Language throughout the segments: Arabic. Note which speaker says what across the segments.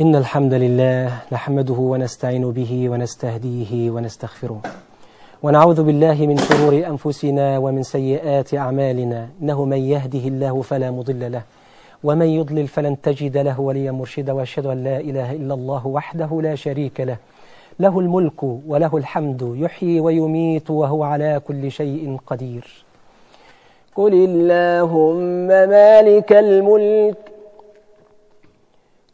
Speaker 1: إن الحمد لله نحمده ونستعين به ونستهديه ونستغفره. ونعوذ بالله من شرور أنفسنا ومن سيئات أعمالنا. إنه من يهده الله فلا مضل له ومن يضلل فلن تجد له وليا مرشدا. وأشهد أن لا إله إلا الله وحده لا شريك له. له الملك وله الحمد يحيي ويميت وهو على كل شيء قدير.
Speaker 2: قل اللهم مالك الملك.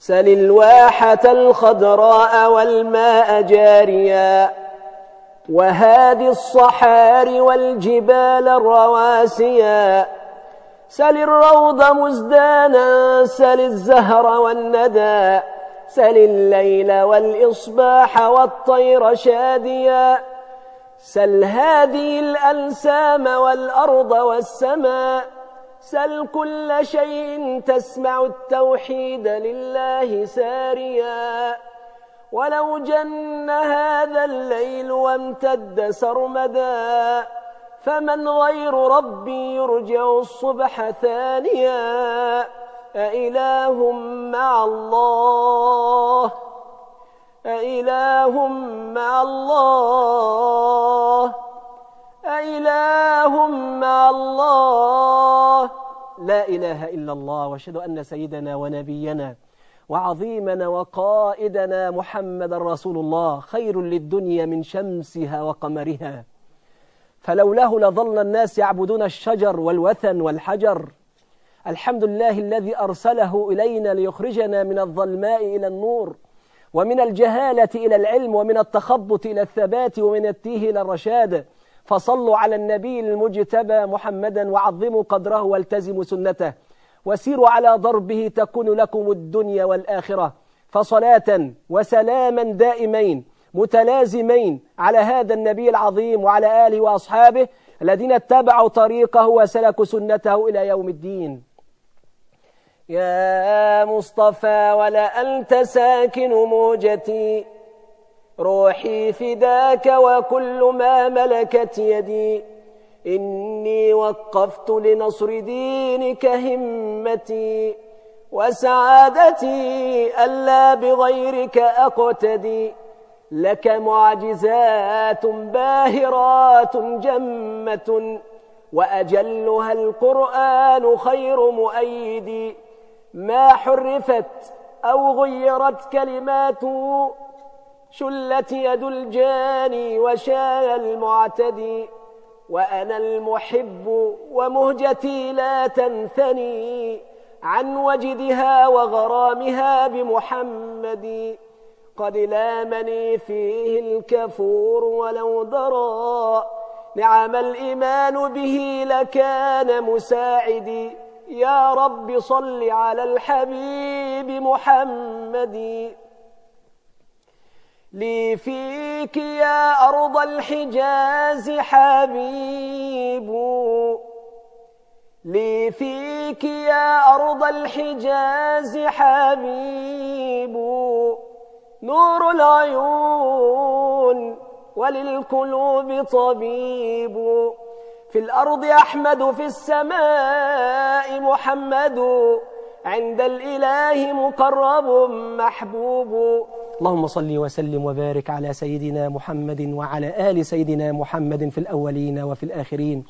Speaker 2: سل الواحة الخضراء والماء جاريا وهادي الصحار والجبال الرواسيا سل الروض مزدانا سل الزهر والندى سل الليل والإصباح والطير شاديا سل هذه الأنسام والأرض والسماء سل كل شيء تسمع التوحيد لله ساريا ولو جن هذا الليل وامتد سرمدا فمن غير ربي يرجع الصبح ثانيا أإله مع الله أإله مع الله أإله مع الله.
Speaker 1: لا إله إلا الله وأشهد أن سيدنا ونبينا وعظيمنا وقائدنا محمد رسول الله. خير للدنيا من شمسها وقمرها. فلولاه لظل الناس يعبدون الشجر والوثن والحجر. الحمد لله الذي أرسله إلينا ليخرجنا من الظلماء إلى النور ومن الجهالة إلى العلم ومن التخبط إلى الثبات ومن التيه إلى الرشاد. فصلوا على النبي المجتبى محمدا وعظموا قدره والتزموا سنته. وسيروا على ضربه تكون لكم الدنيا والآخرة. فصلاة وسلاما دائمين متلازمين على هذا النبي العظيم وعلى آله وأصحابه الذين اتبعوا طريقه وسلكوا سنته إلى يوم الدين.
Speaker 2: يا مصطفى ولا أنت ساكن موجتي. روحي فداك وكل ما ملكت يدي. إني وقفت لنصر دينك همتي. وسعادتي ألا بغيرك أقتدي. لك معجزات باهرات جمة. وأجلها القرآن خير مؤيد. ما حرفت أو غيرت كلماته شلت يد الجاني وشال المعتدي؟ وأنا المحب ومهجتي لا تنثني عن وجدها وغرامها بمحمد. قد لامني فيه الكفور ولو درى نعم الإيمان به لكان مساعدي. يا رب صل على الحبيب محمد. لي فيك يا أرض الحجاز حبيب. لي فيك يا أرض الحجاز حبيب. نور العيون وللقلوب طبيب. في الأرض أحمد في السماء محمد. عند الإله مقرب محبوب.
Speaker 1: اللهم صل وسلم وبارك على سيدنا محمد وعلى آل سيدنا محمد في الأولين وفي الآخرين.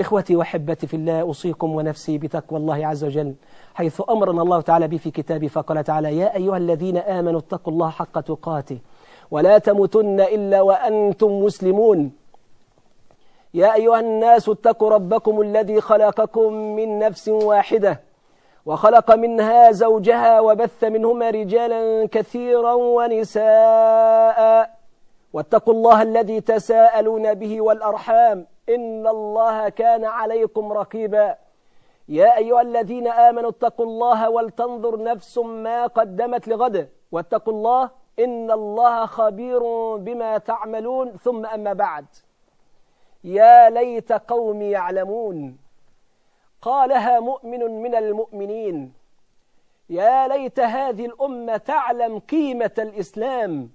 Speaker 1: إخوتي وحبتي في الله أوصيكم ونفسي بتقوى الله عز وجل حيث أمرنا الله تعالى به في كتابه فقال تعالى يا أيها الذين آمنوا اتقوا الله حق تقاته ولا تموتن إلا وأنتم مسلمون. يا أيها الناس اتقوا ربكم الذي خلقكم من نفس واحدة. وخلق منها زوجها وبث منهما رجالا كثيرا ونساء. واتقوا الله الذي تساءلون به والأرحام. إن الله كان عليكم رقيبا. يا أيها الذين آمنوا اتقوا الله ولتنظر نفس ما قدمت لغد. واتقوا الله إن الله خبير بما تعملون. ثم أما بعد. يا ليت قوم يعلمون. قالها مؤمن من المؤمنين يا ليت هذه الأمة تعلم قيمة الإسلام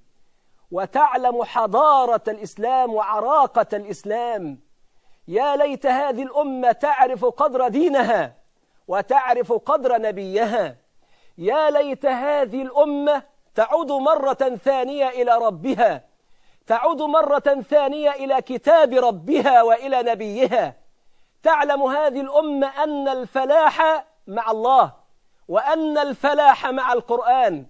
Speaker 1: وتعلم حضارة الإسلام وعراقة الإسلام. يا ليت هذه الأمة تعرف قدر دينها وتعرف قدر نبيها. يا ليت هذه الأمة تعود مرة ثانية إلى ربها تعود مرة ثانية إلى كتاب ربها وإلى نبيها. تعلم هذه الأمة أن الفلاح مع الله وأن الفلاح مع القرآن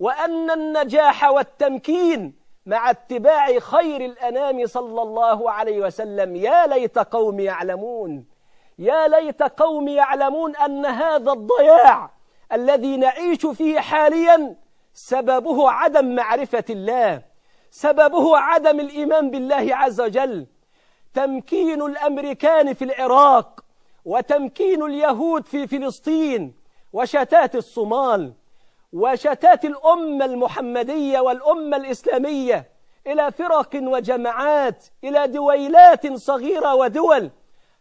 Speaker 1: وأن النجاح والتمكين مع اتباع خير الأنام صلى الله عليه وسلم. يا ليت قوم يعلمون يا ليت قوم يعلمون أن هذا الضياع الذي نعيش فيه حاليا سببه عدم معرفة الله سببه عدم الإيمان بالله عز وجل. تمكين الأمريكان في العراق وتمكين اليهود في فلسطين وشتات الصومال وشتات الأمة المحمدية والأمة الإسلامية إلى فرق وجماعات إلى دويلات صغيرة ودول.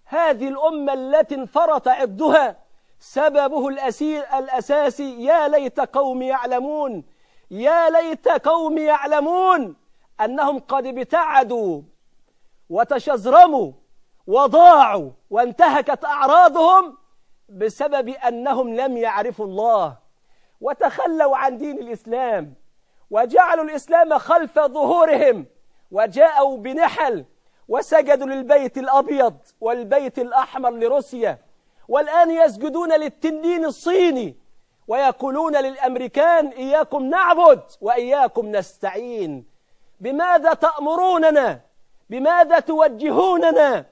Speaker 1: هذه الأمة التي انفرط عبدها سببه الأسير الأساسي يا ليت قوم يعلمون يا ليت قوم يعلمون أنهم قد ابتعدوا وتشزرموا وضاعوا وانتهكت أعراضهم بسبب أنهم لم يعرفوا الله وتخلوا عن دين الإسلام وجعلوا الإسلام خلف ظهورهم وجاءوا بنحل وسجدوا للبيت الأبيض والبيت الأحمر لروسيا والآن يسجدون للتنين الصيني ويقولون للأمريكان إياكم نعبد وإياكم نستعين بماذا تأمروننا؟ بماذا توجهوننا؟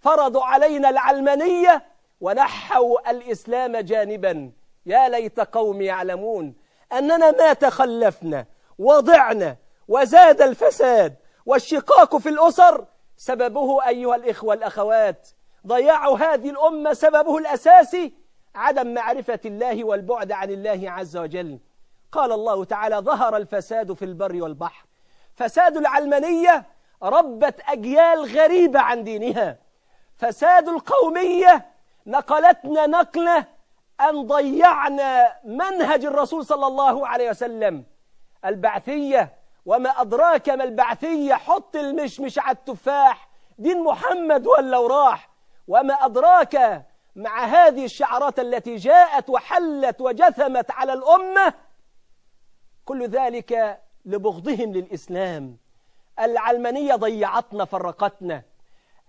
Speaker 1: فرضوا علينا العلمانية ونحوا الإسلام جانبا. يا ليت قوم يعلمون أننا ما تخلفنا وضعنا وزاد الفساد والشقاق في الأسر. سببه أيها الإخوة الأخوات ضياع هذه الأمة سببه الأساسي عدم معرفة الله والبعد عن الله عز وجل. قال الله تعالى ظهر الفساد في البر والبحر فساد العلمانية ربت أجيال غريبة عن دينها. فساد القومية نقلتنا نقلة أن ضيعنا منهج الرسول صلى الله عليه وسلم. البعثية وما أدراك ما البعثية حط المشمش على التفاح دين محمد ولا وراح وما أدراك مع هذه الشعارات التي جاءت وحلت وجثمت على الأمة كل ذلك لبغضهم للإسلام. العلمانية ضيعتنا فرقتنا.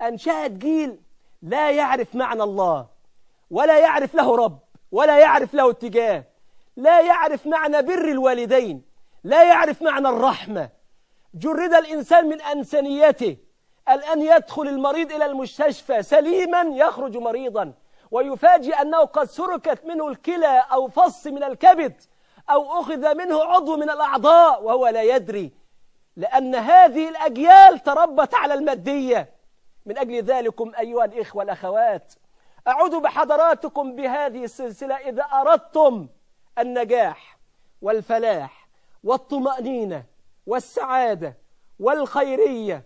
Speaker 1: أنشأت جيل لا يعرف معنى الله ولا يعرف له رب ولا يعرف له اتجاه لا يعرف معنى بر الوالدين لا يعرف معنى الرحمة. جرد الإنسان من أنسانيته الآن يدخل المريض إلى المستشفى سليما يخرج مريضا ويفاجئ أنه قد سركت منه الكلى أو فص من الكبد أو أخذ منه عضو من الأعضاء وهو لا يدري. لأن هذه الأجيال تربت على المادية. من أجل ذلكم أيها الإخوة الأخوات أعود بحضراتكم بهذه السلسلة إذا أردتم النجاح والفلاح والطمأنينة والسعادة والخيرية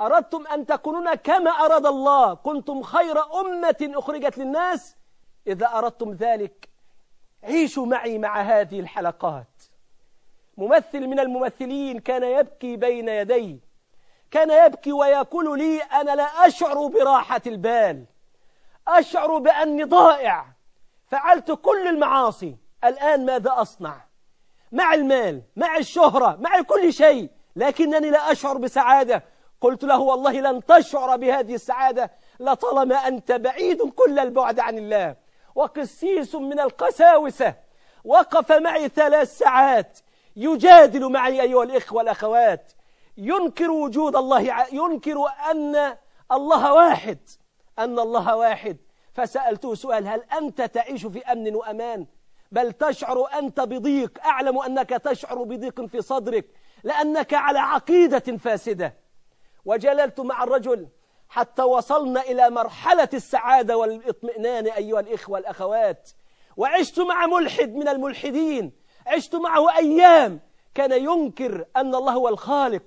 Speaker 1: أردتم أن تكونون كما أراد الله. كنتم خير أمة أخرجت للناس. إذا أردتم ذلك عيشوا معي مع هذه الحلقات. ممثل من الممثلين كان يبكي بين يدي كان يبكي ويقول لي أنا لا أشعر براحة البال أشعر بأني ضائع فعلت كل المعاصي الآن ماذا أصنع؟ مع المال مع الشهرة مع كل شيء لكنني لا أشعر بسعادة قلت له والله لن تشعر بهذه السعادة لطالما أنت بعيد كل البعد عن الله وقسيس من القساوسة وقف معي ثلاث ساعات يجادل معي أيها الإخوة والأخوات. ينكر وجود الله ينكر أن الله واحد أن الله واحد. فسألته سؤال هل أنت تعيش في أمن وأمان؟ بل تشعر أنت بضيق. أعلم أنك تشعر بضيق في صدرك لأنك على عقيدة فاسدة. وجللت مع الرجل حتى وصلنا إلى مرحلة السعادة والإطمئنان أيها الإخوة والأخوات. وعشت مع ملحد من الملحدين. عشت معه أيام. كان ينكر أن الله هو الخالق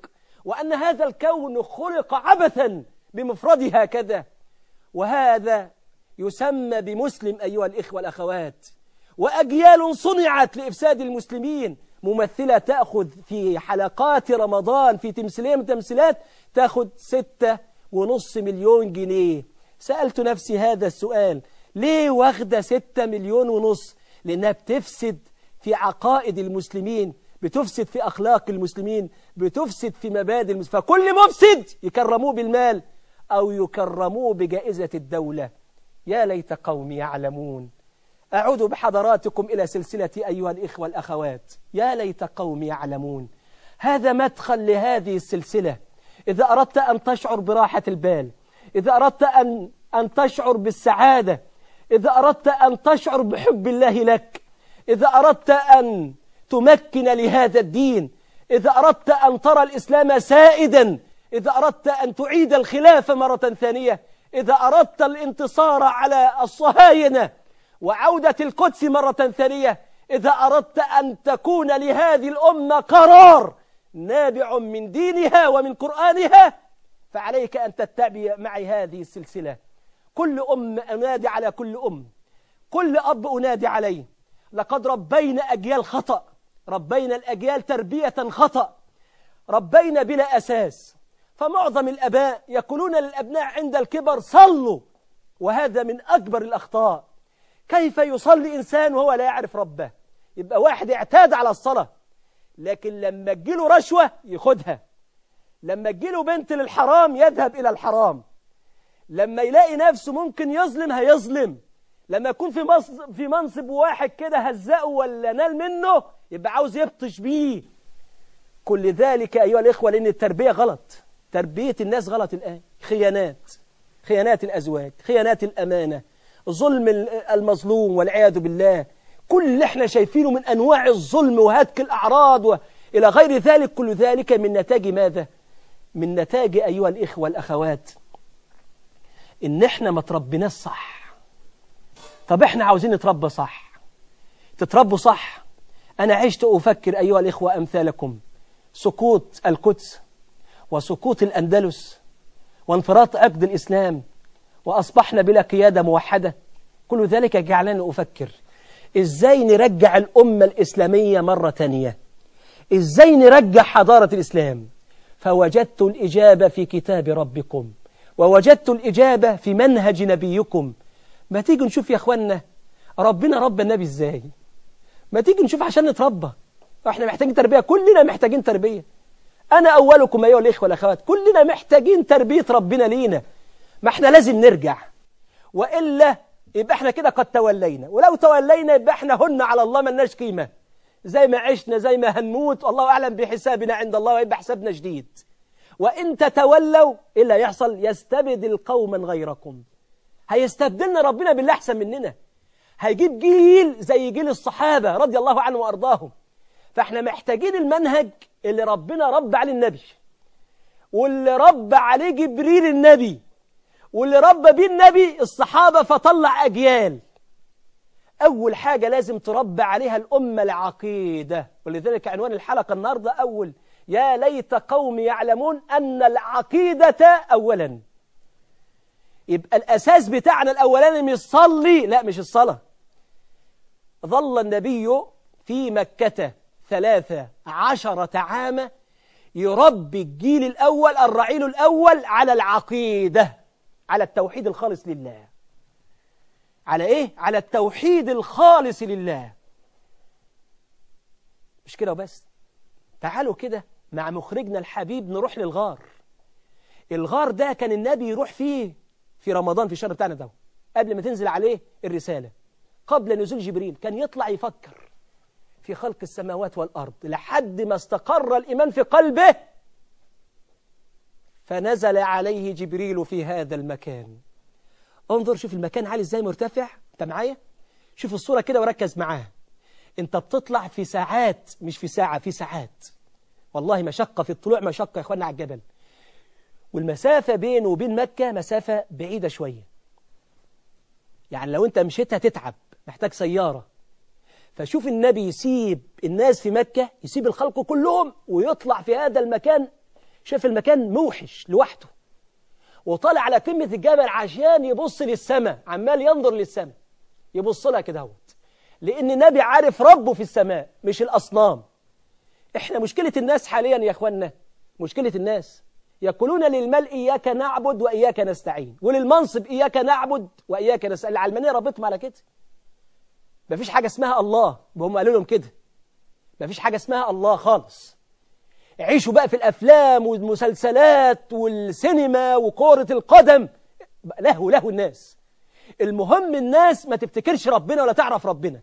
Speaker 1: وأن هذا الكون خلق عبثا بمفرده هكذا وهذا يسمى بمسلم أيها الإخوة والأخوات. وأجيال صنعت لإفساد المسلمين. ممثلة تأخذ في حلقات رمضان في تمثيلية من تمثيلات تأخذ ستة ونص مليون جنيه. سألت نفسي هذا السؤال. ليه واخدة ستة مليون ونص؟ لأنها بتفسد في عقائد المسلمين بتفسد في أخلاق المسلمين بتفسد في مبادئ المسلمين فكل مفسد يكرموه بالمال أو يكرموه بجائزة الدولة. يا ليت قومي يعلمون. أعود بحضراتكم إلى سلسلة أيها الإخوة الأخوات يا ليت قومي يعلمون. هذا مدخل لهذه السلسلة. إذا أردت أن تشعر براحة البال إذا أردت أن, أن تشعر بالسعادة إذا أردت أن تشعر بحب الله لك إذا أردت أن تمكن لهذا الدين إذا أردت أن ترى الإسلام سائدا إذا أردت أن تعيد الخلافة مرة ثانية إذا أردت الانتصار على الصهاينة وعودة القدس مرة ثانية إذا أردت أن تكون لهذه الأمة قرار نابع من دينها ومن قرآنها فعليك أن تتبع معي هذه السلسلة. كل أم أنادي على كل أم كل أب أنادي عليه. لقد ربينا أجيال خطأ. ربينا الأجيال تربية خطأ. ربينا بلا أساس. فمعظم الأباء يقولون للأبناء عند الكبر صلوا! وهذا من أكبر الأخطاء. كيف يصلي إنسان وهو لا يعرف ربه؟ يبقى واحد اعتاد على الصلاة لكن لما تجيله رشوة ياخدها. لما تجيله بنت للحرام يذهب إلى الحرام. لما يلاقي نفسه ممكن يظلم. هيظلم لما يكون في في منصب واحد كده هزقه ولا نال منه يبقى عاوز يبطش بيه. كل ذلك أيها الإخوة لأن التربية غلط. تربية الناس غلط الآن. خيانات. خيانات الأزواج. خيانات الأمانة. ظلم المظلوم والعياذ بالله. كل اللي إحنا شايفينه من أنواع الظلم وهتك الأعراض وإلى غير ذلك كل ذلك من نتاج ماذا؟ من نتاج أيها الإخوة والأخوات إن إحنا ما تربيناش صح. طب إحنا عاوزين نتربى صح. تتربوا صح. أنا عشت أفكر أيها الإخوة أمثالكم. سقوط القدس وسقوط الأندلس وانفراط عقد الإسلام وأصبحنا بلا قيادة موحدة. كل ذلك جعلني أفكر. إزاي نرجع الأمة الإسلامية مرة تانية؟ إزاي نرجع حضارة الإسلام؟ فوجدت الإجابة في كتاب ربكم. ووجدت الإجابة في منهج نبيكم. ما تيجي نشوف يا أخوانا ربنا رب النبي إزاي؟ ما تيجي نشوف عشان نتربى. إحنا محتاجين تربية كلنا محتاجين تربية. أنا أولكم أيها الإخوة والأخوات كلنا محتاجين تربية ربنا لينا. ما إحنا لازم نرجع. وإلا يبقى إحنا كده قد تولينا. ولو تولينا يبقى إحنا هن على الله ملناش قيمة. زي ما عشنا زي ما هنموت والله أعلم بحسابنا عند الله ويبقى حسابنا جديد وإن تتولوا إلا يحصل يستبدل قوما غيركم. هيستبدلنا ربنا بالله أحسن مننا. هيجيب جيل زي جيل الصحابة رضي الله عنهم وأرضاهم. فإحنا محتاجين المنهج اللي ربنا رب عليه النبي. واللي رب عليه جبريل النبي. واللي رب بيه النبي الصحابة فطلع أجيال. أول حاجة لازم تربى عليها الأمة العقيدة. ولذلك عنوان الحلقة النهاردة أول. يا ليت قوم يعلمون أن العقيدة أولا. يبقى الأساس بتاعنا الأولاني مش صلي لا مش الصلاة. ظل النبي في مكة ثلاثة عشرة عاما يربي الجيل الأول الرعيل الأول على العقيدة على التوحيد الخالص لله. على إيه؟ على التوحيد الخالص لله. مش كده وبس؟ تعالوا كده مع مخرجنا الحبيب نروح للغار. الغار ده كان النبي يروح فيه. في رمضان في الشهر بتاعنا ده قبل ما تنزل عليه الرسالة. قبل نزول جبريل كان يطلع يفكر في خلق السماوات والأرض لحد ما استقر الإيمان في قلبه. فنزل عليه جبريل في هذا المكان. انظر شوف المكان عالي إزاي مرتفع. انت معايا؟ شوف الصورة كده وركز معاها. انت بتطلع في ساعات مش في ساعة في ساعات. والله مشقة في الطلوع مشقة يا اخوانا على الجبل. والمسافة بينه وبين مكة مسافة بعيدة شوية. يعني لو انت مشيت هتتعب محتاج سيارة. فشوف النبي يسيب الناس في مكة يسيب الخلق كلهم ويطلع في هذا المكان. شاف المكان موحش لوحده. وطالع على قمة الجبل عشان يبص للسماء عمال ينظر للسماء. يبص لها كده اهوت. لأن النبي عارف ربه في السماء مش الأصنام. إحنا مشكلة الناس حاليا يا اخوانا مشكلة الناس. يقولون للمال إياك نعبد وإياك نستعين. وللمنصب إياك نعبد وإياك نستعين العلمانية ربطهم على كده مفيش حاجة اسمها الله هم قالوا لهم كده. مفيش حاجة اسمها الله خالص. عيشوا بقى في الأفلام والمسلسلات والسينما وكرة القدم. له له الناس. المهم الناس ما تفتكرش ربنا ولا تعرف ربنا.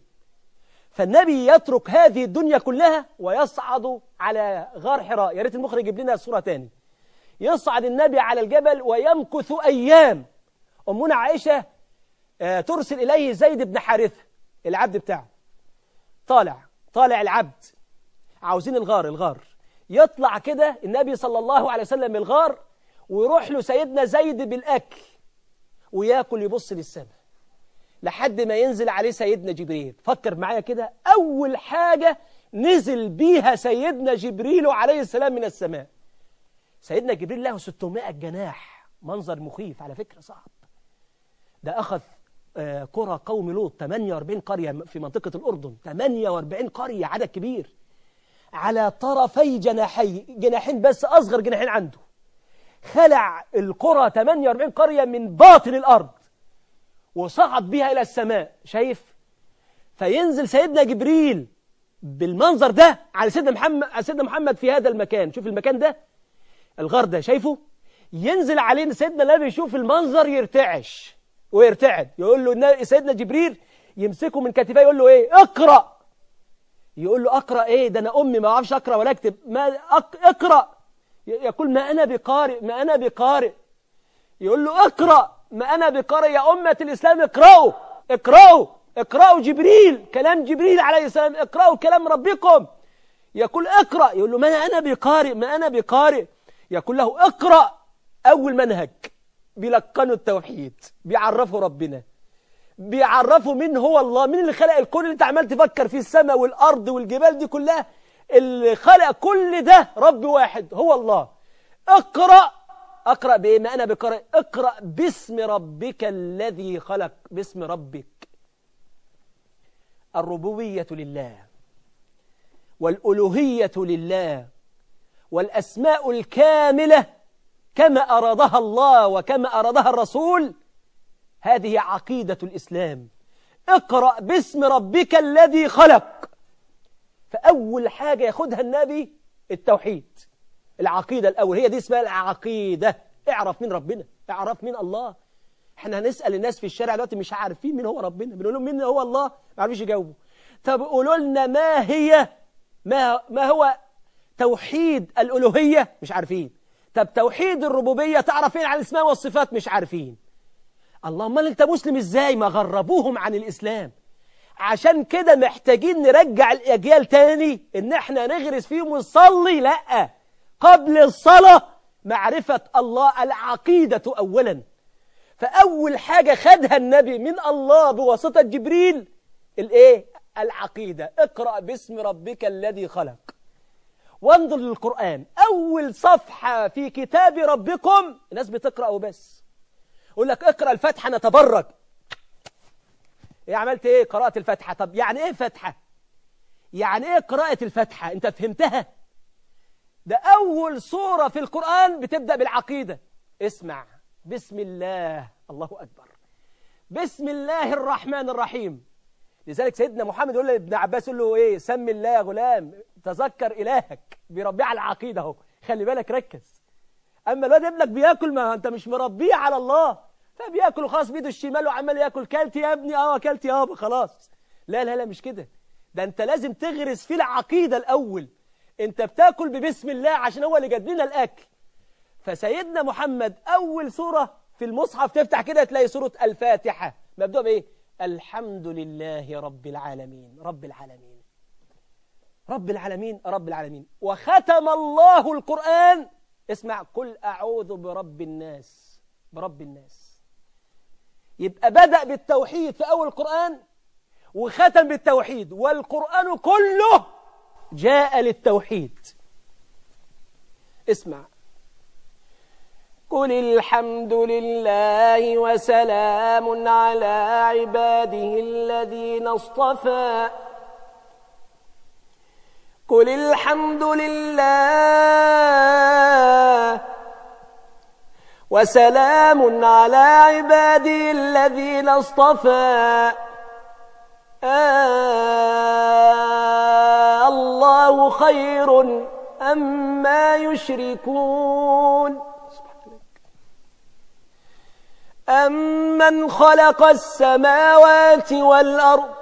Speaker 1: فالنبي يترك هذه الدنيا كلها ويصعد على غار حراء يا ريت المخرج يجيب لنا الصورة تاني. يصعد النبي على الجبل ويمكث أيام. أمنا عائشة آه، ترسل إليه زيد بن حارثة العبد بتاعه. طالع طالع العبد. عاوزين الغار الغار. يطلع كده النبي صلى الله عليه وسلم الغار ويروح له سيدنا زيد بالأكل وياكل يبص للسماء لحد ما ينزل عليه سيدنا جبريل. فكر معايا كده أول حاجة نزل بيها سيدنا جبريل عليه السلام من السماء. سيدنا جبريل له 600 جناح منظر مخيف على فكرة صعب. ده أخذ آه، قرى قوم لوط 48 قرية في منطقة الأردن 48 قرية عدد كبير. على طرفي جناحي جناحين بس أصغر جناحين عنده. خلع القرى 48 قرية من باطن الأرض وصعد بها إلى السماء. شايف؟ فينزل سيدنا جبريل بالمنظر ده على سيدنا محمد على سيدنا محمد في هذا المكان. شوف المكان ده. الغار ده شايفه؟ ينزل علينا سيدنا النبي يشوف المنظر يرتعش ويرتعد. يقول له سيدنا جبريل يمسكه من كتفيه يقول له إيه؟ اقرأ. يقول له اقرأ إيه؟ ده أنا أمي ما أعرفش أقرأ ولا أكتب. ما. اقرأ. يقول ما أنا بقارئ ما أنا بقارئ. يقول له اقرأ. ما أنا بقارئ. يا أمة الإسلام اقرأوا. اقرأوا. اقرأوا جبريل. كلام جبريل عليه السلام. اقرأوا كلام ربكم. يقول اقرأ. يقول له ما أنا بقارئ ما أنا بقارئ. يقول له اقرأ أول منهج بيلقنوا التوحيد بيعرفوا ربنا بيعرفوا مين هو الله مين اللي خلق الكون اللي انت عمال تفكر في السماء والأرض والجبال دي كلها اللي خلق كل ده رب واحد هو الله. اقرأ اقرأ بإيه؟ ما أنا بقارئ اقرأ باسم ربك الذي خلق باسم ربك. الربوبية لله والألوهية لله. والأسماء الكاملة كما أرادها الله وكما أرادها الرسول هذه عقيدة الإسلام. اقرأ باسم ربك الذي خلق. فأول حاجة ياخدها النبي التوحيد. العقيدة الأول هي دي اسمها العقيدة. اعرف مين ربنا اعرف مين الله. إحنا هنسأل الناس في الشارع دلوقتي مش عارفين مين هو ربنا بنقول لهم مين هو الله؟ ما عارفين يجاوبوا. طب قولوا لنا ما هي ما ما هو توحيد الألوهية مش عارفين. طب توحيد الربوبية تعرفين عن الاسماء والصفات مش عارفين. الله أمال أنت مسلم إزاي؟ ما غربوهم عن الإسلام. عشان كده محتاجين نرجع الأجيال تاني إن إحنا نغرس فيهم ونصلي لأ. قبل الصلاة معرفة الله العقيدة أولا. فأول حاجة خدها النبي من الله بواسطة جبريل الإيه؟ العقيدة. اقرأ باسم ربك الذي خلق. وانظر للقرآن. أول صفحة في كتاب ربكم الناس بتقرأ وبس يقول لك اقرأ الفتحة نتبرك إيه عملت إيه؟ قراءة الفتحة. طب يعني إيه فتحة؟ يعني إيه قراءة الفتحة؟ أنت فهمتها؟ ده أول سورة في القرآن بتبدأ بالعقيدة. اسمع. بسم الله. الله أكبر. بسم الله الرحمن الرحيم. لذلك سيدنا محمد يقول لابن عباس يقول له إيه؟ سم الله يا غلام. تذكر إلهك بيربيه على العقيدة أهو. خلي بالك ركز. أما الواد ابنك بياكل ما أنت مش مربيه على الله. فبياكل خلاص بيده الشمال وعمال ياكل. كلت يا ابني؟ آه كلت يابا خلاص. لا لا لا مش كده. ده أنت لازم تغرس فيه العقيدة الأول. أنت بتاكل ببسم الله عشان هو اللي جاب لنا الأكل. فسيدنا محمد أول سورة في المصحف تفتح كده تلاقي سورة الفاتحة. مبدوء بإيه؟ الحمد لله رب العالمين. رب العالمين. رب العالمين رب العالمين. وختم الله القرآن. اسمع قل أعوذ برب الناس برب الناس. يبقى بدأ بالتوحيد في أول القرآن وختم بالتوحيد والقرآن كله جاء للتوحيد. اسمع.
Speaker 2: قل الحمد لله وسلام على عباده الذين اصطفى. قل الحمد لله وسلام على عباده الذين اصطفى آه الله خير أما يشركون. أمن خلق السماوات والأرض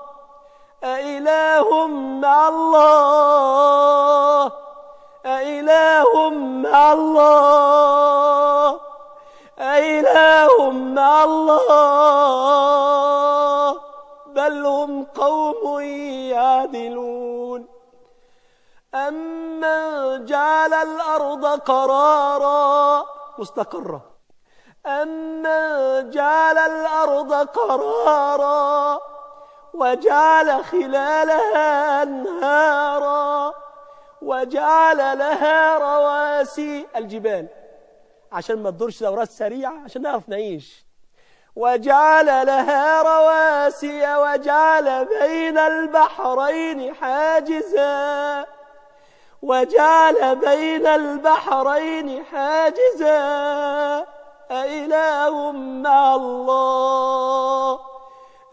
Speaker 2: أإله مع الله. أإله مع الله. أإله مع الله. بل هم قوم يعدلون. أمن جعل الأرض قرارا.
Speaker 1: مستقرة.
Speaker 2: أمن جعل الأرض قرارا. وجعل خلالها أنهارا وجعل لها رواسي.
Speaker 1: الجبال عشان ما تدورش دورات سريعة عشان نعرف نعيش.
Speaker 2: وجعل لها رواسي وجعل بين البحرين حاجزا. وجعل بين البحرين حاجزا. أإله مع الله.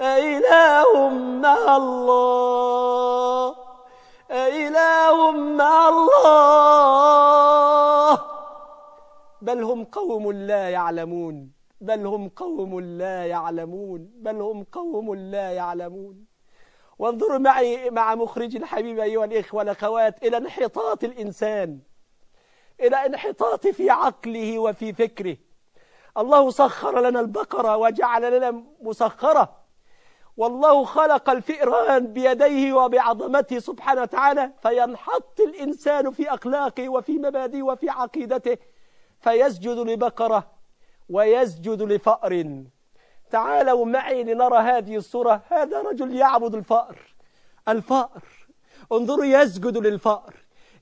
Speaker 2: أإله مع الله أإله مع الله.
Speaker 1: بل هم قوم لا يعلمون بل هم قوم لا يعلمون بل هم قوم لا يعلمون. وانظروا معي مع مخرج الحبيب أيها الإخوة والأخوات إلى انحطاط الإنسان إلى انحطاط في عقله وفي فكره. الله سخر لنا البقرة وجعل لنا مسخرة. والله خلق الفئران بيديه وبعظمته سبحانه وتعالى فينحط الإنسان في أخلاقه وفي مبادئه وفي عقيدته فيسجد لبقرة ويسجد لفأر. تعالوا معي لنرى هذه الصورة. هذا رجل يعبد الفأر. الفأر. انظروا يسجد للفأر.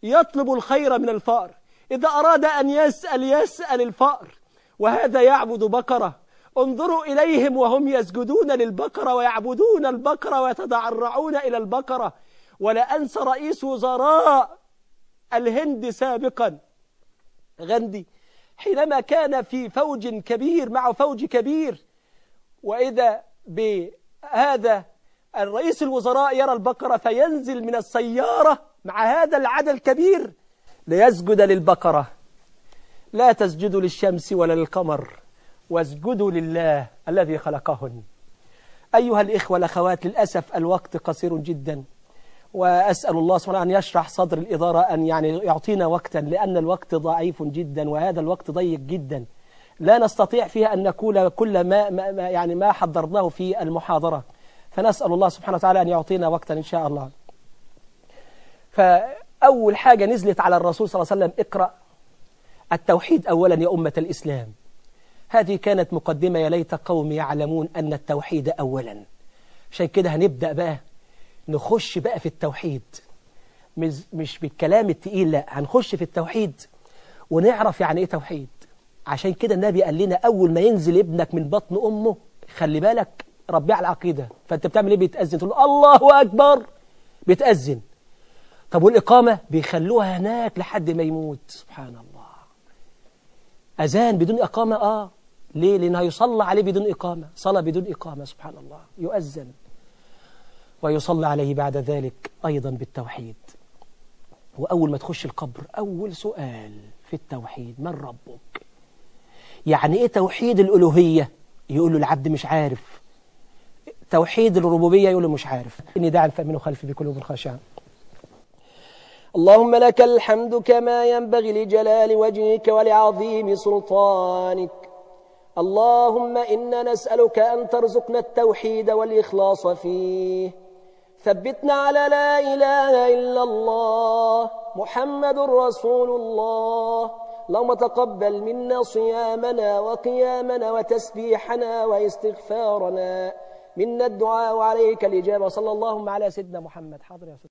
Speaker 1: يطلب الخير من الفأر. إذا أراد أن يسأل يسأل الفأر. وهذا يعبد بقرة. انظروا إليهم وهم يسجدون للبقرة ويعبدون البقرة ويتضرعون إلى البقرة ولا أنسى رئيس وزراء الهند سابقا. غندي حينما كان في فوج كبير مع فوج كبير. وإذا بهذا الرئيس الوزراء يرى البقرة فينزل من السيارة مع هذا العدد الكبير ليسجد للبقرة لا تسجدوا للشمس ولا للقمر. واسجدوا لله الذي خلقهن. أيها الإخوة والأخوات للأسف الوقت قصير جدا وأسأل الله سبحانه أن يشرح صدر الإدارة أن يعني يعطينا وقتا لأن الوقت ضعيف جدا وهذا الوقت ضيق جدا. لا نستطيع فيها أن نقول كل ما, ما يعني ما حضرناه في المحاضرة. فنسأل الله سبحانه وتعالى أن يعطينا وقتا إن شاء الله. فأول حاجة نزلت على الرسول صلى الله عليه وسلم اقرأ التوحيد أولا يا أمة الإسلام. هذه كانت مقدمة يا ليت قوم يعلمون أن التوحيد أولا. عشان كده هنبدأ بقى نخش بقى في التوحيد. مش, مش بالكلام التقيل لا هنخش في التوحيد ونعرف يعني إيه توحيد. عشان كده النبي قال لنا أول ما ينزل ابنك من بطن أمه خلي بالك ربيه على العقيدة. فأنت بتعمل إيه؟ بيتأذن. تقول له الله أكبر. بيتأذن. طب والإقامة؟ بيخلوها هناك لحد ما يموت. سبحان الله. أذان بدون إقامة؟ آه. ليه؟ لأنه يصلى عليه بدون إقامة. صلاة بدون إقامة سبحان الله. يؤذن. ويصلى عليه بعد ذلك أيضا بالتوحيد. وأول ما تخش القبر أول سؤال في التوحيد من ربك؟ يعني إيه توحيد الألوهية؟ يقول له العبد مش عارف. توحيد الربوبية يقول له مش عارف. إني داعي فأمنوا خلفي بقلوب خاشعة
Speaker 2: اللهم لك الحمد كما ينبغي لجلال وجهك ولعظيم سلطانك. اللهم إنا نسألك أن ترزقنا التوحيد والإخلاص فيه. ثبتنا على لا إله إلا الله محمد رسول الله. اللهم تقبل منا صيامنا وقيامنا وتسبيحنا واستغفارنا. منا الدعاء وعليك الإجابة. صلى الله على سيدنا محمد. حاضر يا سيدنا